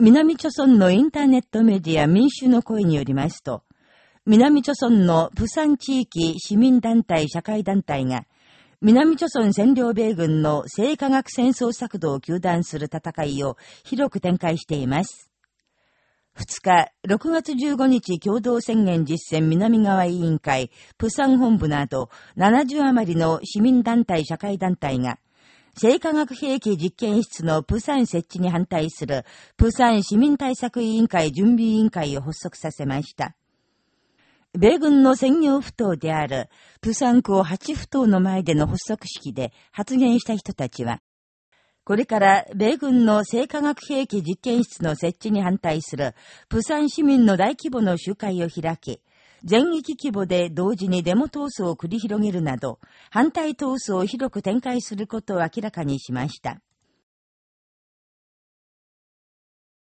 南朝村のインターネットメディア民主の声によりますと、南朝村のプサン地域市民団体社会団体が、南朝村占領米軍の生化学戦争策動を求断する戦いを広く展開しています。2日、6月15日共同宣言実践南側委員会、プサン本部など70余りの市民団体社会団体が、生化学兵器実験室のプサン設置に反対する、プサン市民対策委員会準備委員会を発足させました。米軍の専業不当である、プサン区八不当の前での発足式で発言した人たちは、これから米軍の生化学兵器実験室の設置に反対する、プサン市民の大規模の集会を開き、全域規模で同時にデモ闘争を繰り広げるなど、反対闘争を広く展開することを明らかにしました。